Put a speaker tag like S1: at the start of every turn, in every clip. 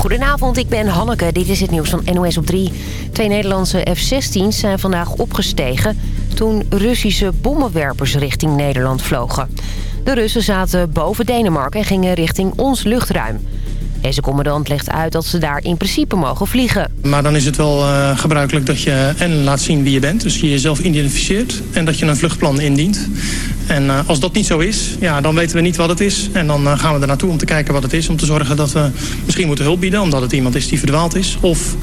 S1: Goedenavond, ik ben Hanneke. Dit is het nieuws van NOS op 3. Twee Nederlandse F-16's zijn vandaag opgestegen... toen Russische bommenwerpers richting Nederland vlogen. De Russen zaten boven Denemarken en gingen richting ons luchtruim. Deze commandant legt uit dat ze daar in principe mogen vliegen.
S2: Maar dan is het wel uh, gebruikelijk dat je en laat zien wie je bent. Dus je jezelf identificeert en dat je een vluchtplan indient. En uh, als dat niet zo is, ja, dan weten we niet wat het is. En dan uh, gaan we er naartoe om te kijken wat het is. Om te zorgen dat we misschien moeten hulp bieden. Omdat het iemand is die verdwaald is. Of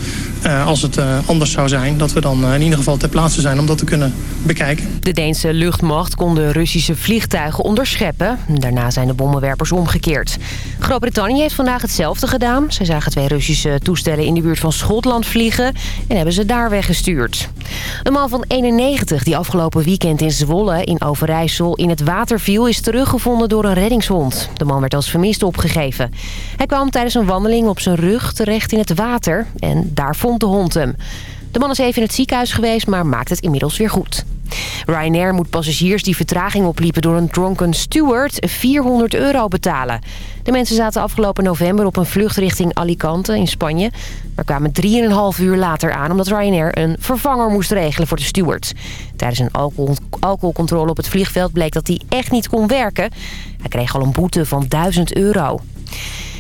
S2: uh, als het anders zou zijn, dat we dan in ieder geval ter plaatse zijn om dat te kunnen bekijken.
S1: De Deense luchtmacht kon de Russische vliegtuigen onderscheppen. Daarna zijn de bommenwerpers omgekeerd. Groot-Brittannië heeft vandaag hetzelfde gedaan. Zij zagen twee Russische toestellen in de buurt van Schotland vliegen. En hebben ze daar weggestuurd. Een man van 91 die afgelopen weekend in Zwolle in Overijssel in het water viel... is teruggevonden door een reddingshond. De man werd als vermist opgegeven. Hij kwam tijdens een wandeling op zijn rug terecht in het water... en daar de hond hem. De man is even in het ziekenhuis geweest, maar maakt het inmiddels weer goed. Ryanair moet passagiers die vertraging opliepen door een dronken steward 400 euro betalen. De mensen zaten afgelopen november op een vlucht richting Alicante in Spanje... maar kwamen 3,5 uur later aan omdat Ryanair een vervanger moest regelen voor de steward. Tijdens een alcohol alcoholcontrole op het vliegveld bleek dat hij echt niet kon werken. Hij kreeg al een boete van 1000 euro.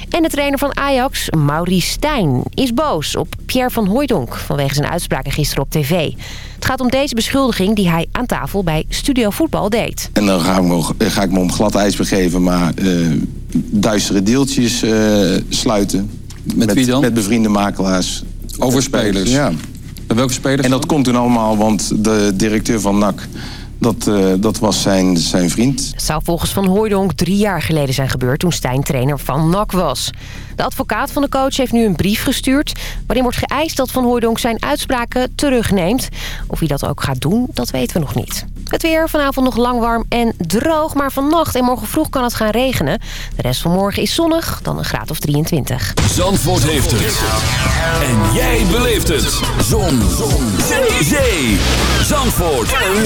S1: En de trainer van Ajax, Maurice Stijn, is boos op Pierre van Hooijdonk... vanwege zijn uitspraken gisteren op tv. Het gaat om deze beschuldiging die hij aan tafel bij Studio Voetbal deed.
S3: En dan ga ik me, ga ik me om glad ijs begeven, maar uh, duistere deeltjes uh, sluiten.
S4: Met, wie dan?
S3: Met bevriende makelaars.
S4: Over spelers?
S3: Ja.
S4: En welke spelers
S3: En dat
S4: dan?
S3: komt toen allemaal, want de directeur van NAC... Dat, uh, dat was zijn, zijn vriend.
S1: Het zou volgens Van Hooijdonk drie jaar geleden zijn gebeurd... toen Stijn trainer van NAC was. De advocaat van de coach heeft nu een brief gestuurd... waarin wordt geëist dat Van Hooijdonk zijn uitspraken terugneemt. Of hij dat ook gaat doen, dat weten we nog niet. Het weer vanavond nog lang warm en droog, maar vannacht en morgen vroeg kan het gaan regenen. De rest van morgen is zonnig, dan een graad of 23.
S5: Zandvoort heeft het. En jij beleeft het. Zon. Zon. Zee. Zee. Zandvoort. Een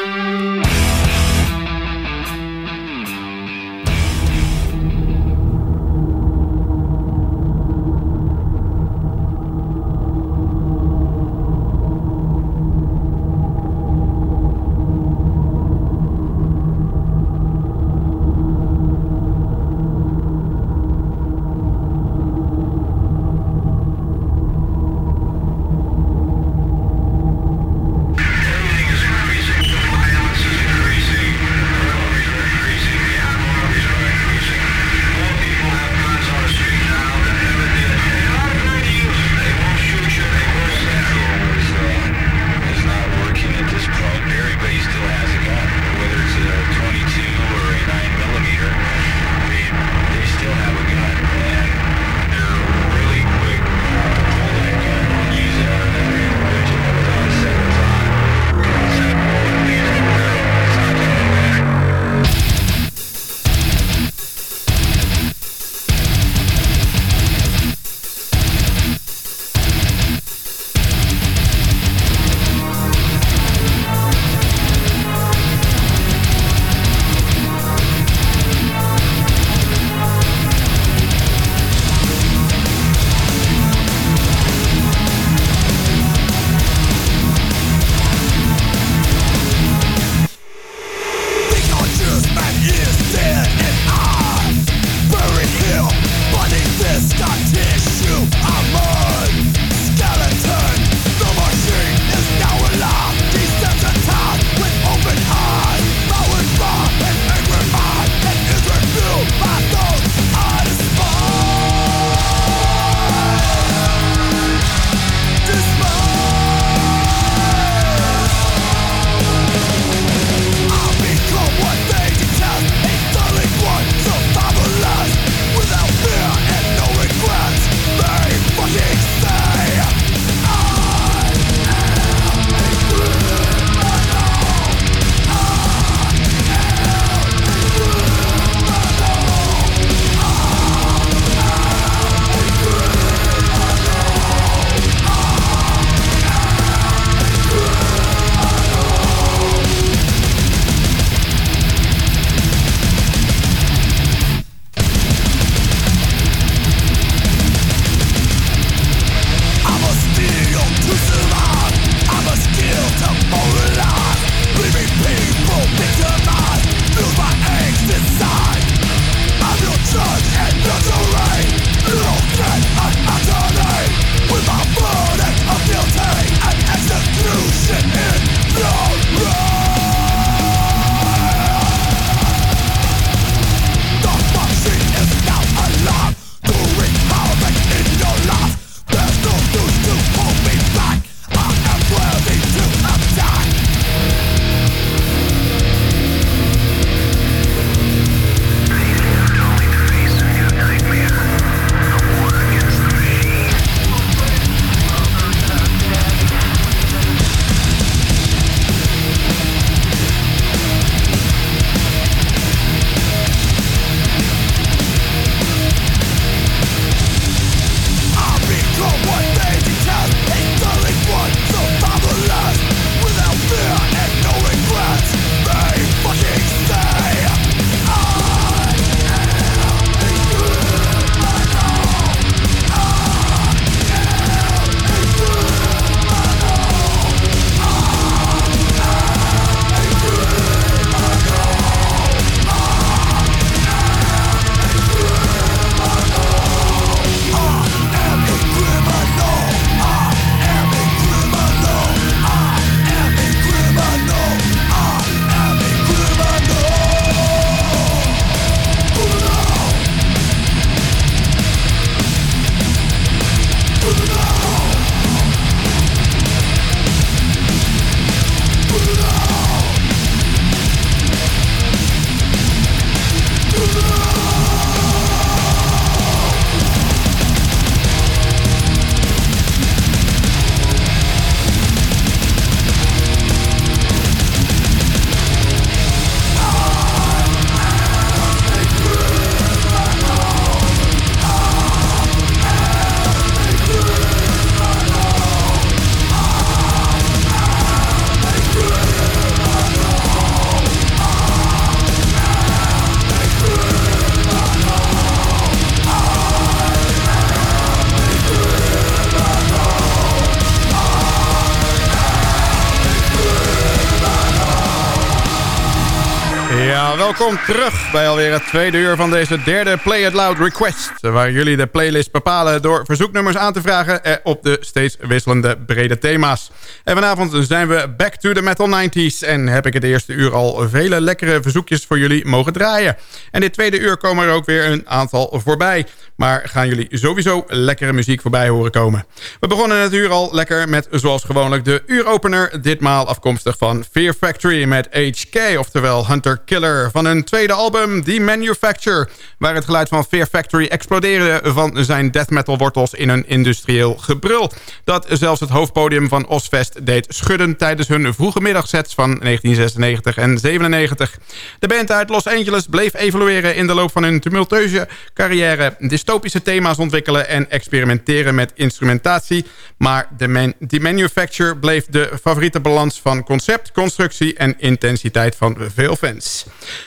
S6: Welkom terug bij alweer het tweede uur van deze derde Play It Loud Request. Waar jullie de playlist bepalen door verzoeknummers aan te vragen op de steeds wisselende brede thema's. En vanavond zijn we back to the metal 90s en heb ik het eerste uur al vele lekkere verzoekjes voor jullie mogen draaien. En dit tweede uur komen er ook weer een aantal voorbij. Maar gaan jullie sowieso lekkere muziek voorbij horen komen. We begonnen het uur al lekker met zoals gewoonlijk de uuropener. Ditmaal afkomstig van Fear Factory met HK, oftewel Hunter Killer. Van hun tweede album The Manufacture. Waar het geluid van Fear Factory explodeerde van zijn death metal wortels in een industrieel gebrul. Dat zelfs het hoofdpodium van Ozfest deed schudden tijdens hun vroege middagsets van 1996 en 97. De band uit Los Angeles bleef evolueren in de loop van hun tumultueuze carrière dystopische thema's ontwikkelen en experimenteren met instrumentatie. Maar de, man, Manufacture bleef de favoriete balans van concept, constructie en intensiteit van veel fans.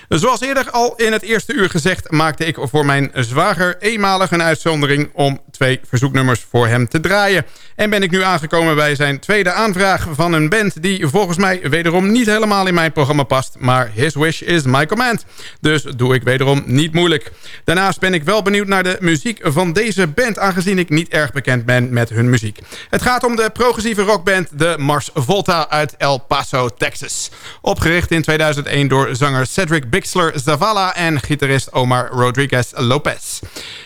S6: Zoals eerder al in het eerste uur gezegd maakte ik voor mijn zwager eenmalig een uitzondering om twee verzoeknummers voor hem te draaien. En ben ik nu aangekomen bij zijn tweede aanvraag van een band die volgens mij wederom niet helemaal in mijn programma past. Maar his wish is my command. Dus doe ik wederom niet moeilijk. Daarnaast ben ik wel benieuwd naar de van deze band... aangezien ik niet erg bekend ben met hun muziek. Het gaat om de progressieve rockband de Mars Volta uit El Paso, Texas. Opgericht in 2001 door zanger Cedric Bixler Zavala... en gitarist Omar Rodriguez Lopez.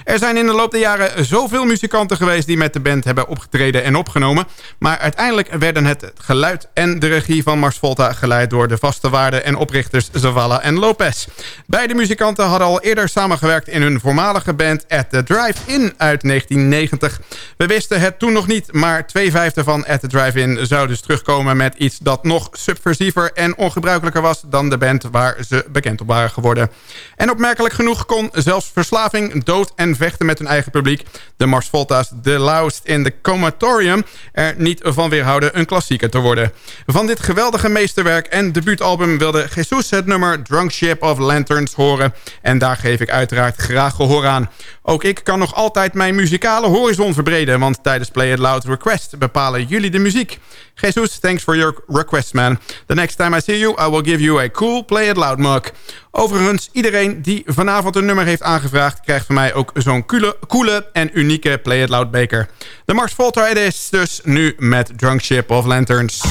S6: Er zijn in de loop der jaren zoveel muzikanten geweest... die met de band hebben opgetreden en opgenomen. Maar uiteindelijk werden het geluid en de regie van Mars Volta... geleid door de vaste waarden en oprichters Zavala en Lopez. Beide muzikanten hadden al eerder samengewerkt in hun voormalige band... At the Drive-In uit 1990. We wisten het toen nog niet, maar twee vijfde van At the Drive-In zou dus terugkomen met iets dat nog subversiever en ongebruikelijker was dan de band waar ze bekend op waren geworden. En opmerkelijk genoeg kon zelfs verslaving, dood en vechten met hun eigen publiek, de Mars Volta's The Loudest in the Comatorium, er niet van weerhouden een klassieker te worden. Van dit geweldige meesterwerk en debuutalbum wilde Jesus het nummer Drunk Ship of Lanterns horen en daar geef ik uiteraard graag gehoor aan. Ook ik kan nog altijd mijn muzikale horizon verbreden... want tijdens Play It Loud Request bepalen jullie de muziek. Jesus, thanks for your request, man. The next time I see you, I will give you a cool Play It Loud mug. Overigens, iedereen die vanavond een nummer heeft aangevraagd... krijgt van mij ook zo'n coole, coole en unieke Play It Loud beker. De Mars Volta is dus nu met Drunk Ship of Lanterns.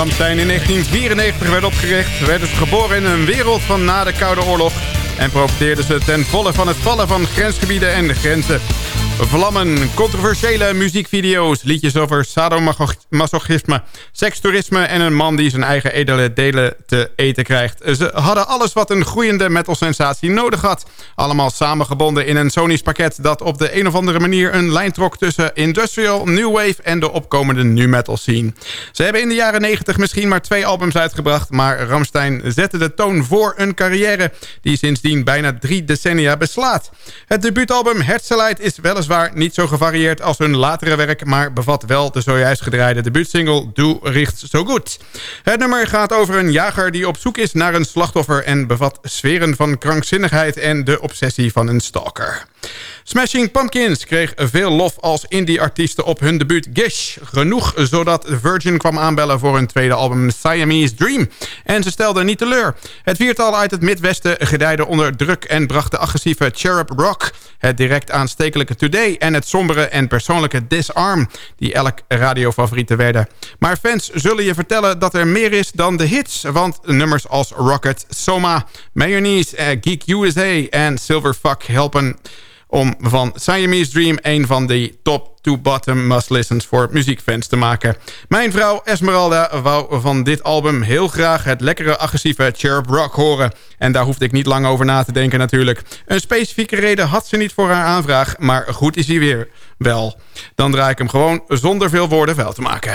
S6: Ramstein in 1994 werd opgericht, werden ze geboren in een wereld van na de Koude Oorlog en profiteerden ze ten volle van het vallen van grensgebieden en grenzen. Vlammen, controversiële muziekvideo's, liedjes over sadomasochisme, sekstoerisme en een man die zijn eigen edele delen te eten krijgt. Ze hadden alles wat een groeiende metal-sensatie nodig had. Allemaal samengebonden in een Sony's pakket dat op de een of andere manier een lijn trok tussen industrial, new wave en de opkomende nu metal scene. Ze hebben in de jaren 90 misschien maar twee albums uitgebracht, maar Ramstein zette de toon voor een carrière die sindsdien bijna drie decennia beslaat. Het debuutalbum Herzeleid is weliswaar niet zo gevarieerd als hun latere werk... maar bevat wel de zojuist gedraaide debuutsingle Du Richt So Goed. Het nummer gaat over een jager die op zoek is naar een slachtoffer... en bevat sferen van krankzinnigheid en de obsessie van een stalker. Smashing Pumpkins kreeg veel lof als indie-artiesten op hun debuut Gish. Genoeg zodat Virgin kwam aanbellen voor hun tweede album Siamese Dream. En ze stelden niet teleur. Het viertal uit het Midwesten gedijde onder druk en bracht de agressieve Cherub Rock... het direct aanstekelijke Today en het sombere en persoonlijke Disarm... die elk radiofavorieten werden. Maar fans zullen je vertellen dat er meer is dan de hits... want nummers als Rocket, Soma, Mayonnaise, eh, Geek USA en Silverfuck helpen om van Siamese Dream een van de top-to-bottom must-listens voor muziekfans te maken. Mijn vrouw Esmeralda wou van dit album heel graag het lekkere agressieve chirp rock horen. En daar hoefde ik niet lang over na te denken natuurlijk. Een specifieke reden had ze niet voor haar aanvraag, maar goed is hij weer wel. Dan draai ik hem gewoon zonder veel woorden vuil te maken.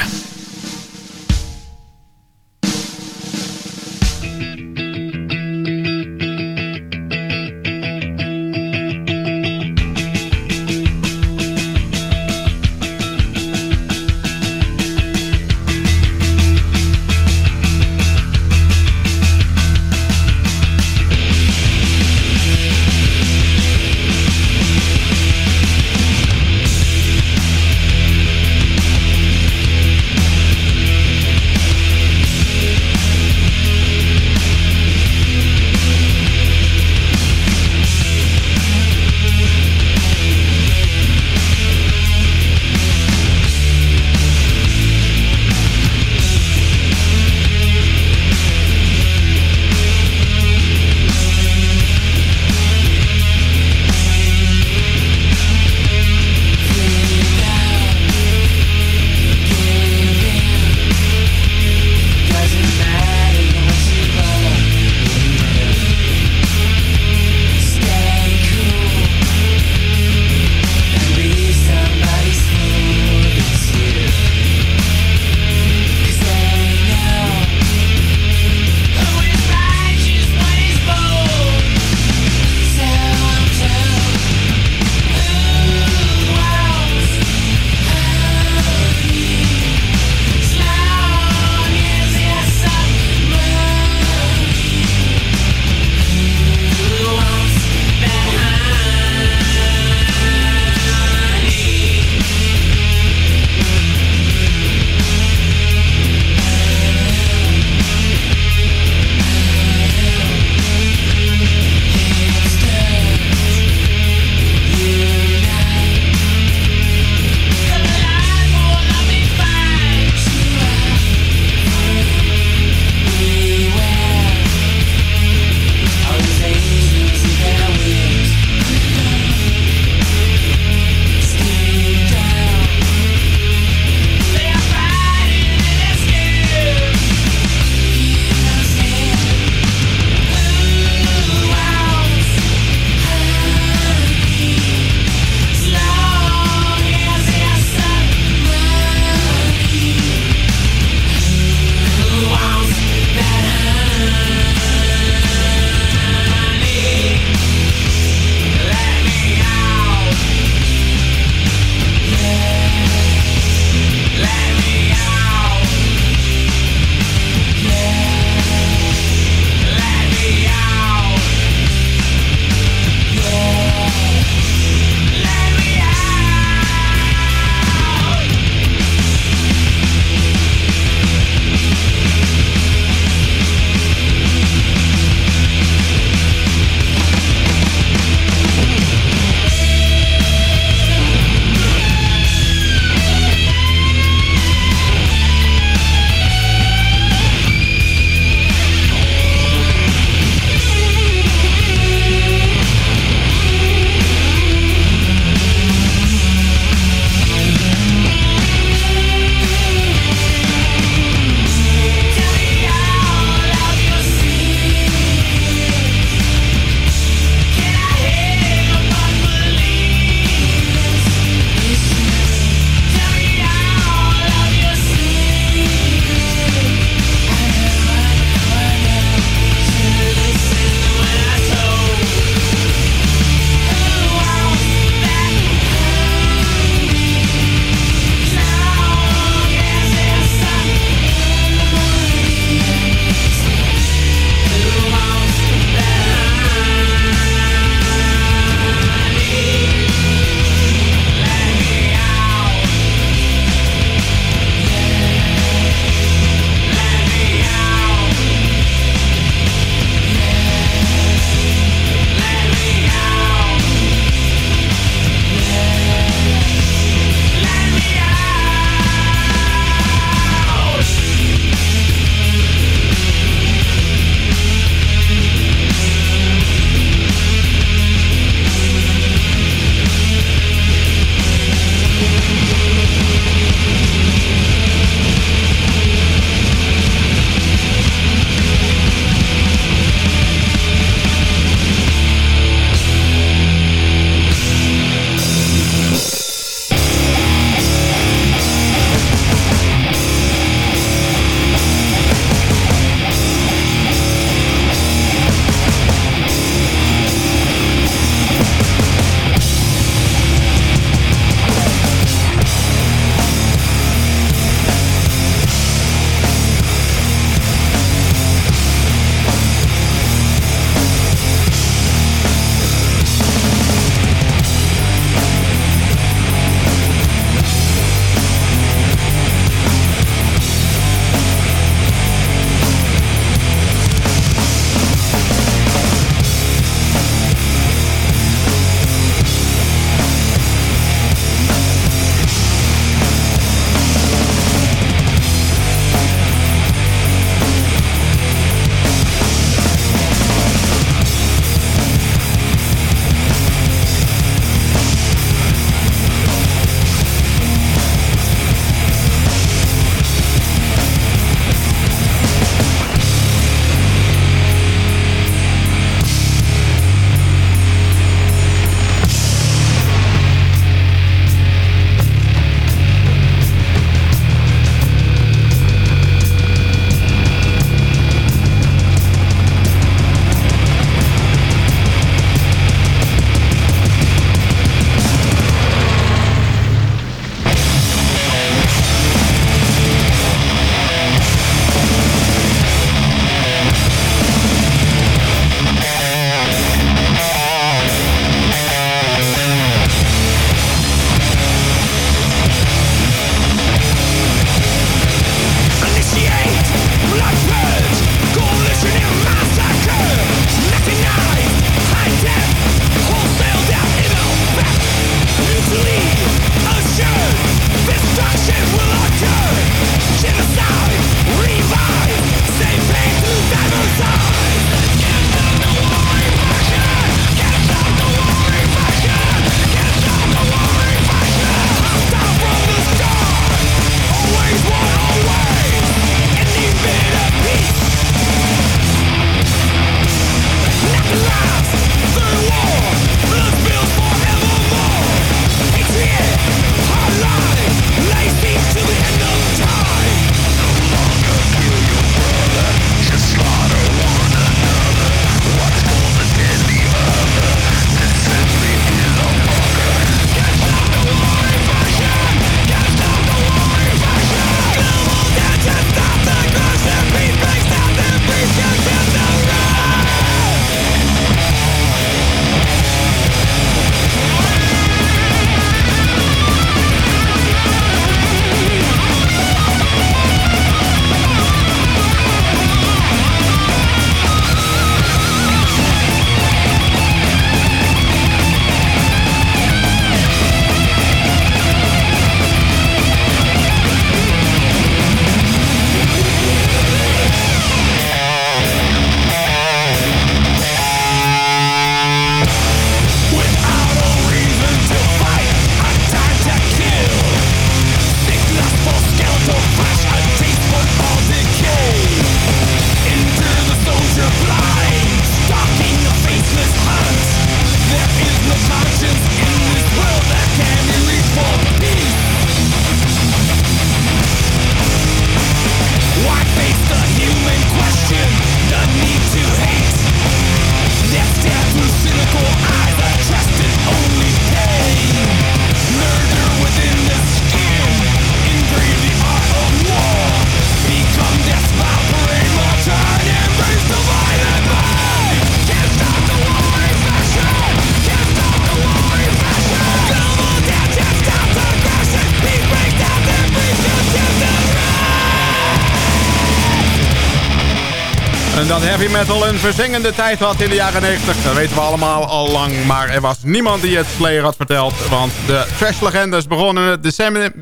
S6: En dat heavy metal een verzengende tijd had in de jaren 90, dat weten we allemaal al lang. Maar er was niemand die het Slayer had verteld. Want de trash-legendes begonnen het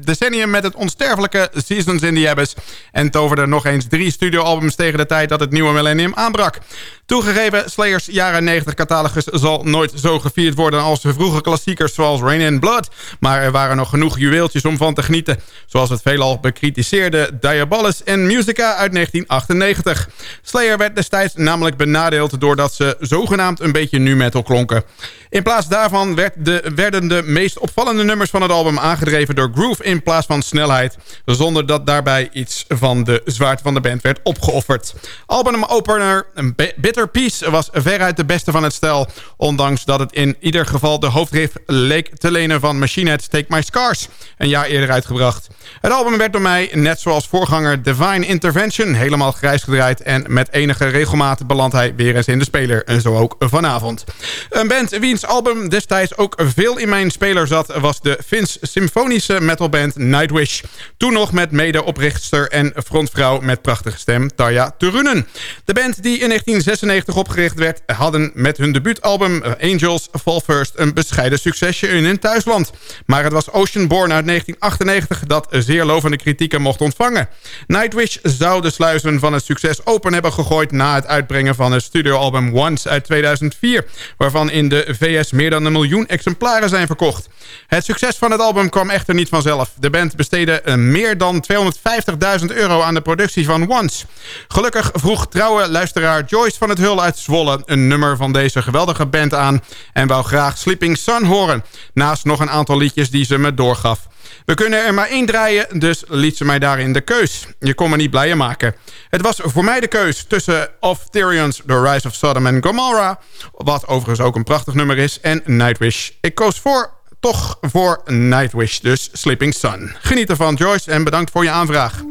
S6: decennium met het onsterfelijke Seasons in the Abyss. En toverden nog eens drie studioalbums tegen de tijd dat het nieuwe millennium aanbrak. Toegegeven, Slayers jaren 90 catalogus zal nooit zo gevierd worden als de vroege klassiekers zoals Rain in Blood. Maar er waren nog genoeg juweeltjes om van te genieten. Zoals het veelal bekritiseerde Diabolus en Musica uit 1998. Slayer werd destijds namelijk benadeeld doordat ze zogenaamd een beetje nu metal klonken. In plaats daarvan werd de, werden de meest opvallende nummers van het album aangedreven door groove in plaats van snelheid. Zonder dat daarbij iets van de zwaarte van de band werd opgeofferd. Album opener Bitter Peace was veruit de beste van het stel. Ondanks dat het in ieder geval de hoofdriff leek te lenen van Machine Head's Take My Scars. Een jaar eerder uitgebracht. Het album werd door mij, net zoals voorganger Divine Intervention, helemaal grijs gedraaid. En met enige regelmaat belandt hij weer eens in de speler. En zo ook vanavond. Een band wiens album destijds ook veel in mijn speler zat... was de Fins symfonische metalband Nightwish. Toen nog met medeoprichtster en frontvrouw met prachtige stem Tarja Turunen. De band die in 1996 opgericht werd... hadden met hun debuutalbum Angels Fall First... een bescheiden succesje in hun thuisland. Maar het was Oceanborn uit 1998 dat zeer lovende kritieken mocht ontvangen. Nightwish zou de sluizen van het succes open hebben gegooid... na het uitbrengen van het studioalbum Once uit 2004... waarvan in de VS meer dan een miljoen exemplaren zijn verkocht. Het succes van het album kwam echter niet vanzelf. De band besteedde eh, meer dan 250.000 euro aan de productie van Once. Gelukkig vroeg trouwe luisteraar Joyce van het Hul uit Zwolle... een nummer van deze geweldige band aan... en wou graag Sleeping Sun horen... naast nog een aantal liedjes die ze me doorgaf. We kunnen er maar één draaien, dus liet ze mij daarin de keus. Je kon me niet blijer maken. Het was voor mij de keus tussen Of Tyrion's The Rise of Sodom and Gomorrah... wat overigens ook een prachtig nummer is, en Nightwish. Ik koos voor, toch voor Nightwish, dus Sleeping Sun. Geniet ervan, Joyce, en bedankt voor je aanvraag.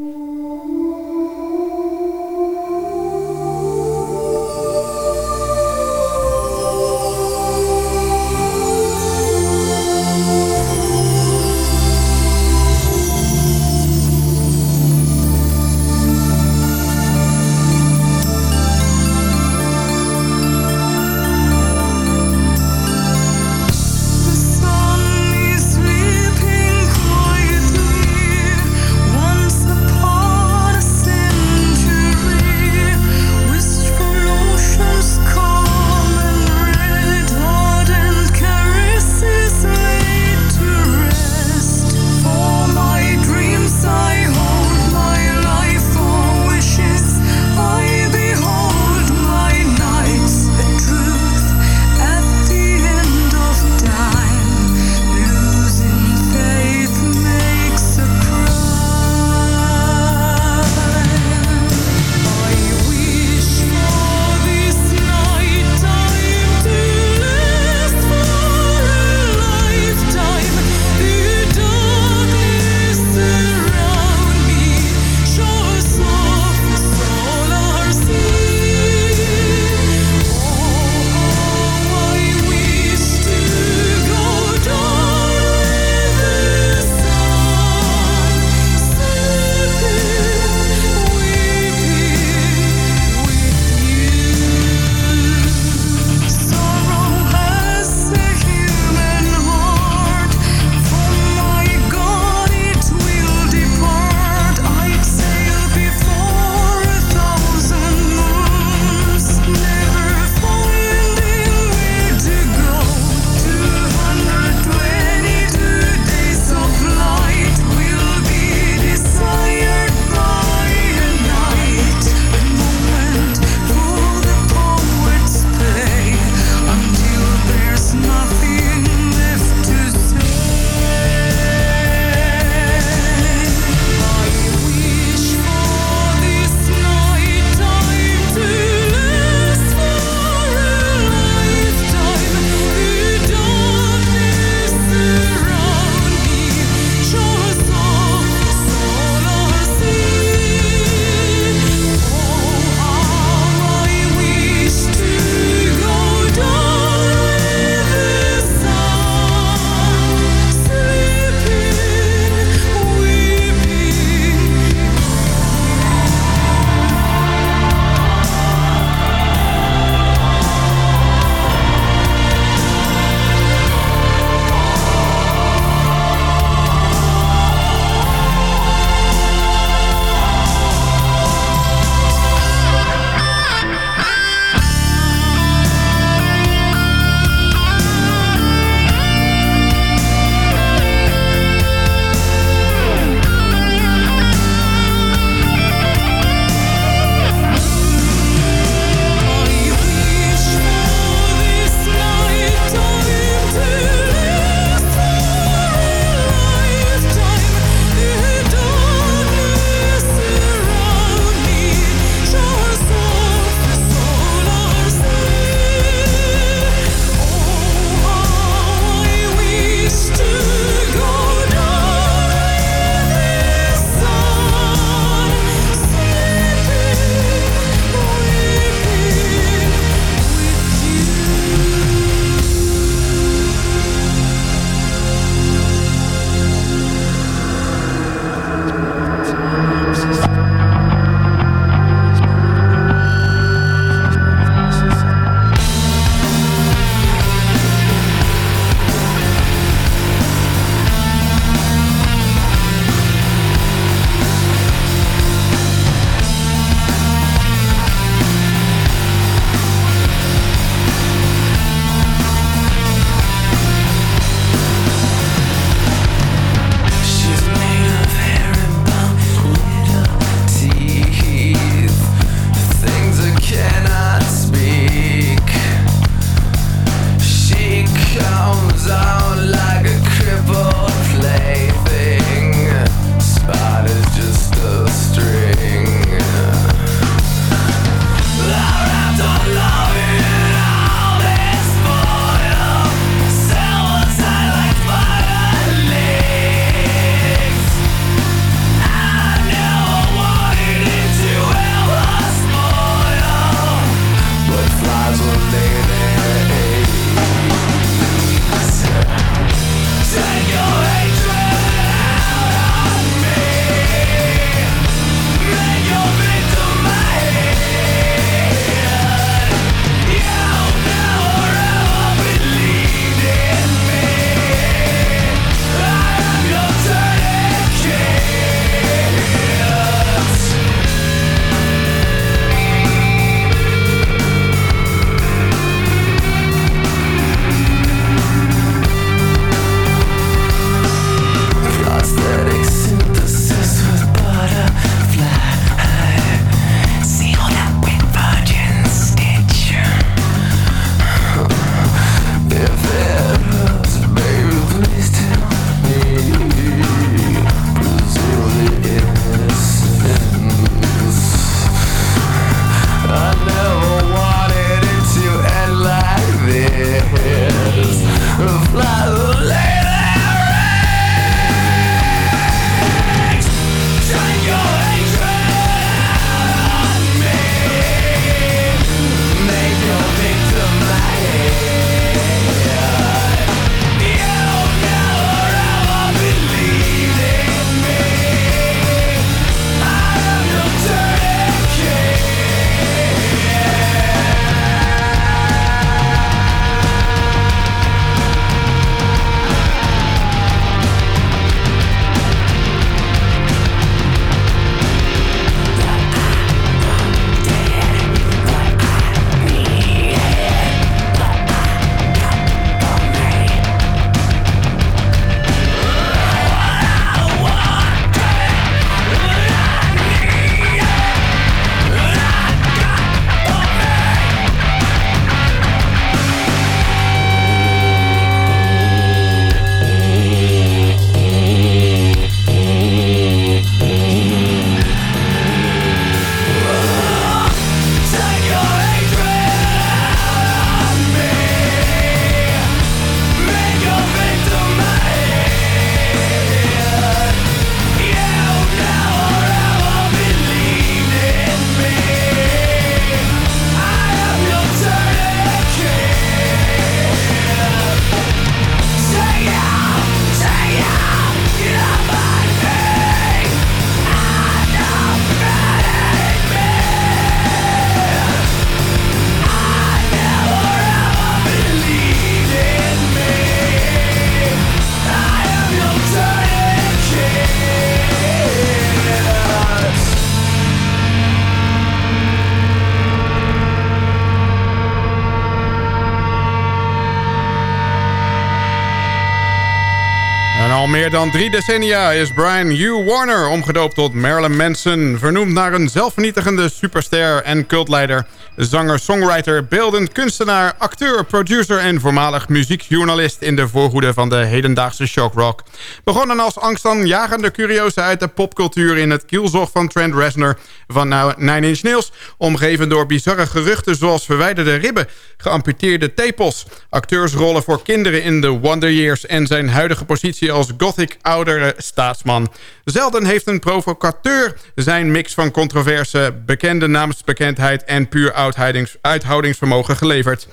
S6: Dan drie decennia is Brian Hugh Warner omgedoopt tot Marilyn Manson... vernoemd naar een zelfvernietigende superster en cultleider... zanger, songwriter, beeldend kunstenaar, acteur, producer... en voormalig muziekjournalist in de voorhoede van de hedendaagse shockrock. Begonnen als angstaanjagende curiosa uit de popcultuur... in het kielzog van Trent Reznor van Nine Inch Nails... omgeven door bizarre geruchten zoals verwijderde ribben... geamputeerde tepels, acteursrollen voor kinderen in The Wonder Years... en zijn huidige positie als gothic oudere staatsman. Zelden heeft een provocateur zijn mix van controverse, bekende naamsbekendheid... en puur uithoudingsvermogen geleverd.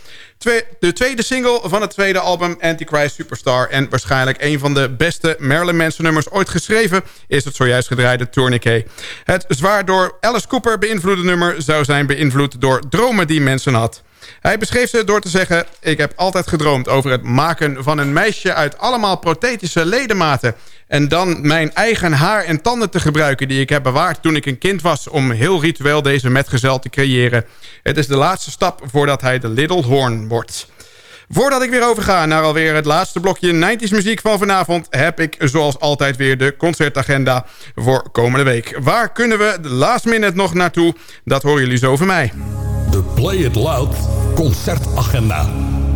S6: de tweede single van het tweede album Antichrist Superstar... en waarschijnlijk een van de beste Marilyn Manson nummers ooit geschreven... is het zojuist gedraaide Tourniquet. Het zwaar door Alice Cooper beïnvloede nummer... zou zijn beïnvloed door dromen die Manson had. Hij beschreef ze door te zeggen... ik heb altijd gedroomd over het maken van een meisje... uit allemaal prothetische ledematen... en dan mijn eigen haar en tanden te gebruiken... die ik heb bewaard toen ik een kind was... om heel ritueel deze metgezel te creëren. Het is de laatste stap voordat hij de Little Horn wordt. Voordat ik weer overga naar alweer het laatste blokje 90s muziek van vanavond... heb ik zoals altijd weer de concertagenda voor komende week. Waar kunnen we de last minute nog naartoe? Dat horen jullie zo van mij.
S5: Play It Loud concertagenda.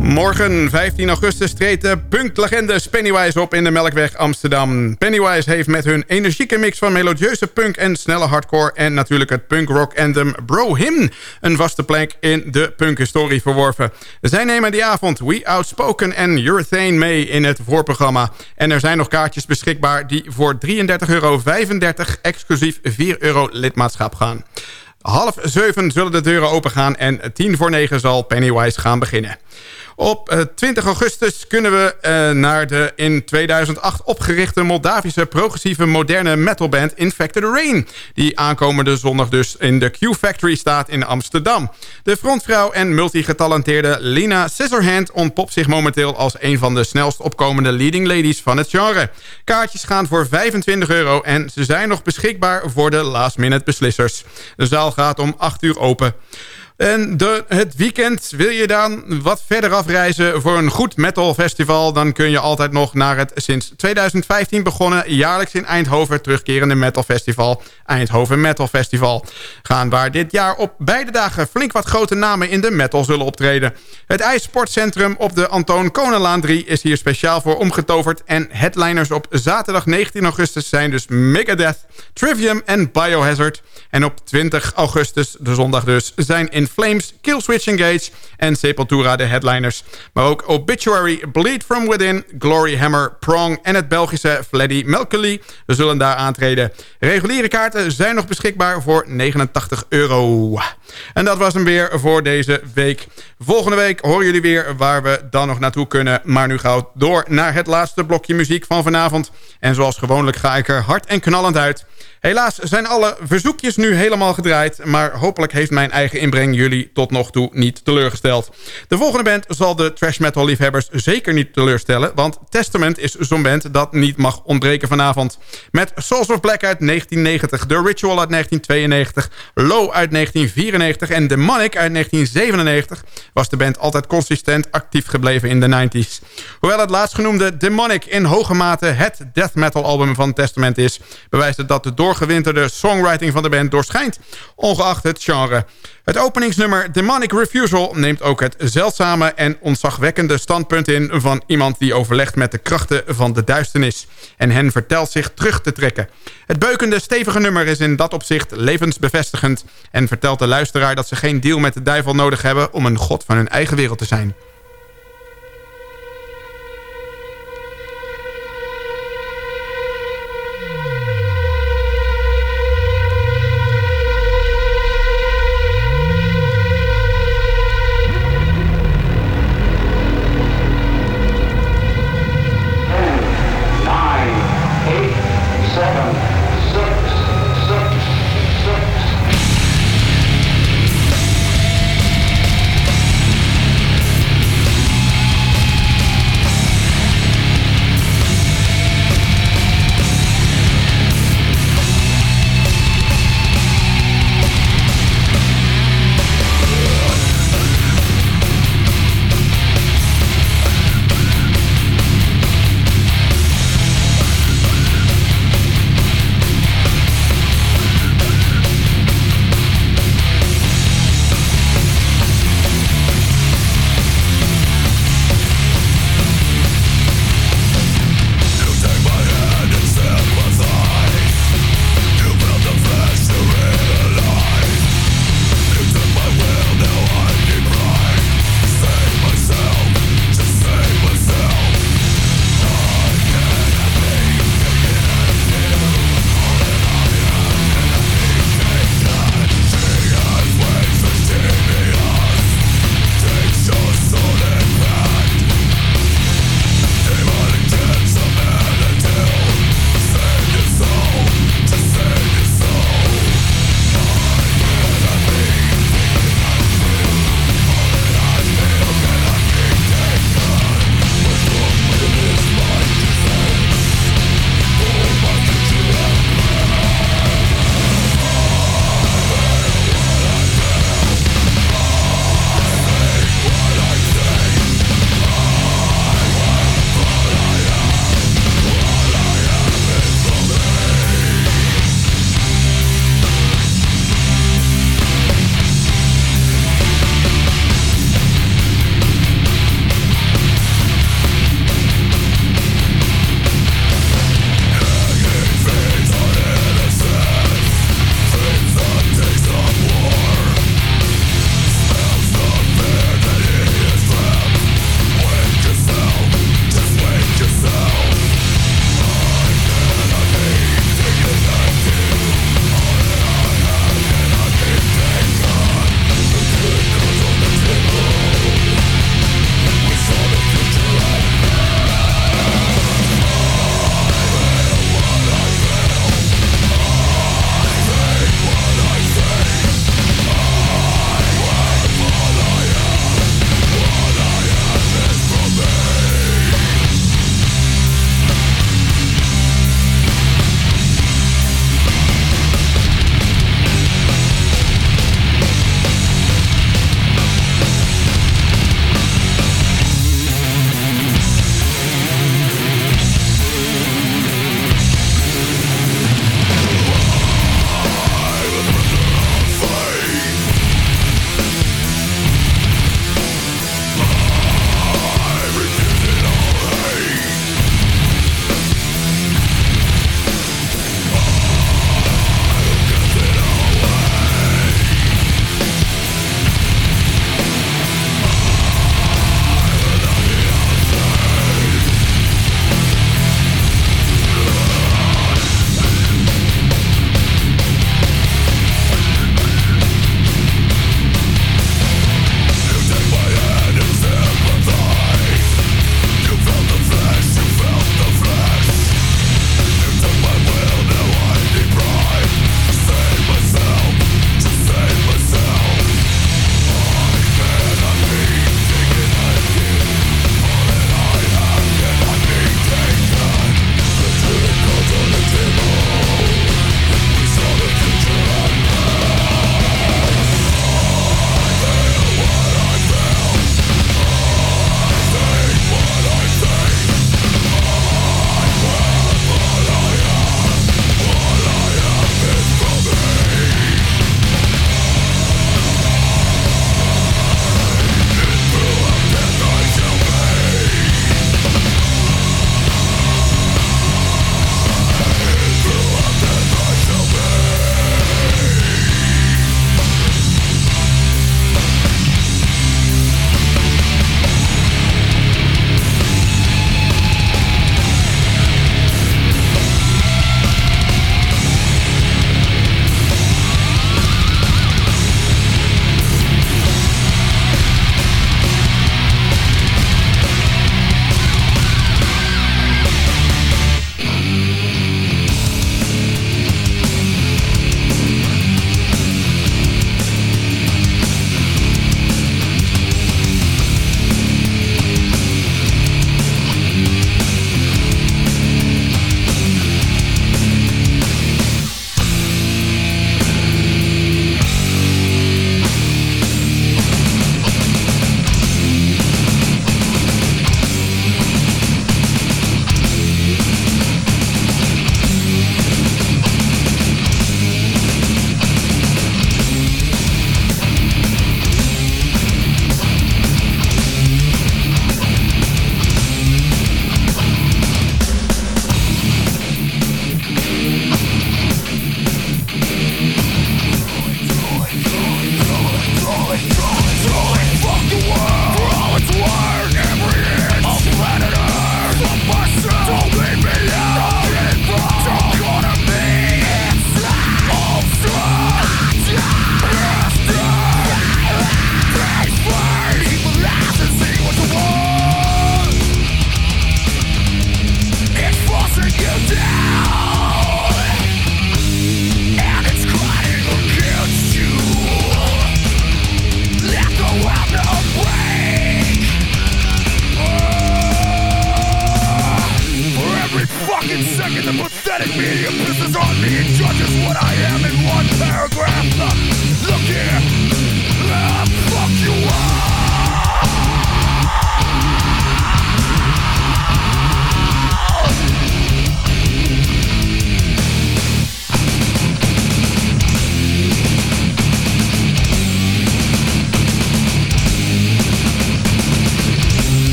S6: Morgen, 15 augustus, treedt de punklegende Pennywise op in de Melkweg Amsterdam. Pennywise heeft met hun energieke mix van melodieuze punk en snelle hardcore... en natuurlijk het punkrock anthem Bro Him... een vaste plek in de punkhistorie verworven. Zij nemen die avond We Outspoken en Urethane mee in het voorprogramma. En er zijn nog kaartjes beschikbaar die voor 33,35 euro... exclusief 4 euro lidmaatschap gaan. Half zeven zullen de deuren opengaan en tien voor negen zal Pennywise gaan beginnen. Op 20 eh, augustus kunnen we uh, naar de in 2008 opgerichte Moldavische progressieve moderne metalband Infected Rain. Die aankomende zondag dus in de Q-Factory staat in Amsterdam. De frontvrouw en multigetalenteerde Lina Scissorhand ontpopt zich momenteel als een van de snelst opkomende leading ladies van het genre. Kaartjes gaan voor 25 euro en ze zijn nog beschikbaar voor de last minute beslissers. De zaal gaat om 8 uur open. En het weekend wil je dan wat verder afreizen voor een goed metal festival... dan kun je altijd nog naar het sinds 2015 begonnen... jaarlijks in Eindhoven terugkerende metal festival... Eindhoven Metal Festival. Gaan... waar dit jaar op beide dagen flink wat grote namen in de metal zullen optreden. Het IJssportcentrum op de Antoon Konenlaan 3 is hier speciaal voor omgetoverd... en headliners op zaterdag 19 augustus zijn dus Megadeth, Trivium en Biohazard... En op 20 augustus, de zondag dus, zijn In Flames, Killswitch Engage en Sepultura de headliners. Maar ook Obituary, Bleed From Within, Glory Hammer, Prong en het Belgische Fleddy Melkely zullen daar aantreden. Reguliere kaarten zijn nog beschikbaar voor 89 euro. En dat was hem weer voor deze week. Volgende week horen jullie weer waar we dan nog naartoe kunnen. Maar nu gaan we door naar het laatste blokje muziek van vanavond. En zoals gewoonlijk ga ik er hard en knallend uit... Helaas zijn alle verzoekjes nu helemaal gedraaid... maar hopelijk heeft mijn eigen inbreng jullie tot nog toe niet teleurgesteld. De volgende band zal de trash metal liefhebbers zeker niet teleurstellen... want Testament is zo'n band dat niet mag ontbreken vanavond. Met Souls of Black uit 1990, The Ritual uit 1992... Low uit 1994 en Demonic uit 1997... was de band altijd consistent actief gebleven in de 90s. Hoewel het laatstgenoemde Demonic in hoge mate het death metal album van Testament is... bewijst het dat de door doorgewinterde songwriting van de band doorschijnt, ongeacht het genre. Het openingsnummer Demonic Refusal neemt ook het zeldzame en ontzagwekkende standpunt in... van iemand die overlegt met de krachten van de duisternis... en hen vertelt zich terug te trekken. Het beukende, stevige nummer is in dat opzicht levensbevestigend... en vertelt de luisteraar dat ze geen deal met de duivel nodig hebben... om een god van hun eigen wereld te zijn.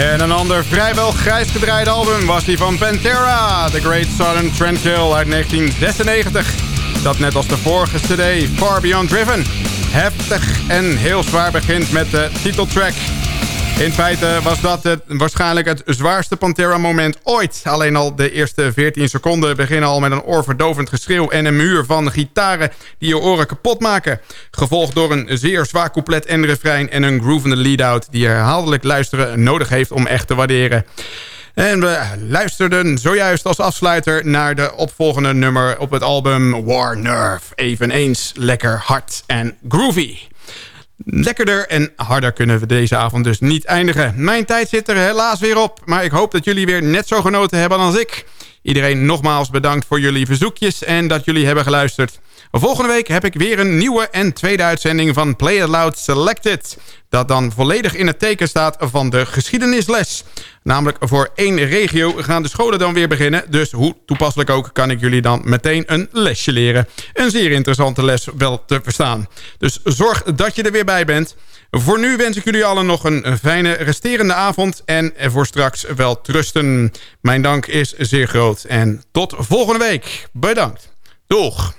S6: En een ander vrijwel grijs gedraaide album was die van Pantera, The Great Southern Trendkill uit 1996. Dat net als de vorige cd, Far Beyond Driven, heftig en heel zwaar begint met de titeltrack. In feite was dat het, waarschijnlijk het zwaarste Pantera-moment ooit. Alleen al de eerste 14 seconden beginnen al met een oorverdovend geschreeuw... en een muur van gitaren die je oren kapot maken. Gevolgd door een zeer zwaar couplet en refrein... en een groovende lead-out die herhaaldelijk luisteren nodig heeft om echt te waarderen. En we luisterden zojuist als afsluiter naar de opvolgende nummer op het album War Nerve. Eveneens lekker hard en groovy. Lekkerder en harder kunnen we deze avond dus niet eindigen. Mijn tijd zit er helaas weer op, maar ik hoop dat jullie weer net zo genoten hebben als ik. Iedereen nogmaals bedankt voor jullie verzoekjes en dat jullie hebben geluisterd. Volgende week heb ik weer een nieuwe en tweede uitzending van Play It Loud Selected. Dat dan volledig in het teken staat van de geschiedenisles. Namelijk voor één regio gaan de scholen dan weer beginnen. Dus hoe toepasselijk ook kan ik jullie dan meteen een lesje leren. Een zeer interessante les wel te verstaan. Dus zorg dat je er weer bij bent. Voor nu wens ik jullie allen nog een fijne resterende avond. En voor straks wel trusten. Mijn dank is zeer groot. En tot volgende week. Bedankt. Doeg.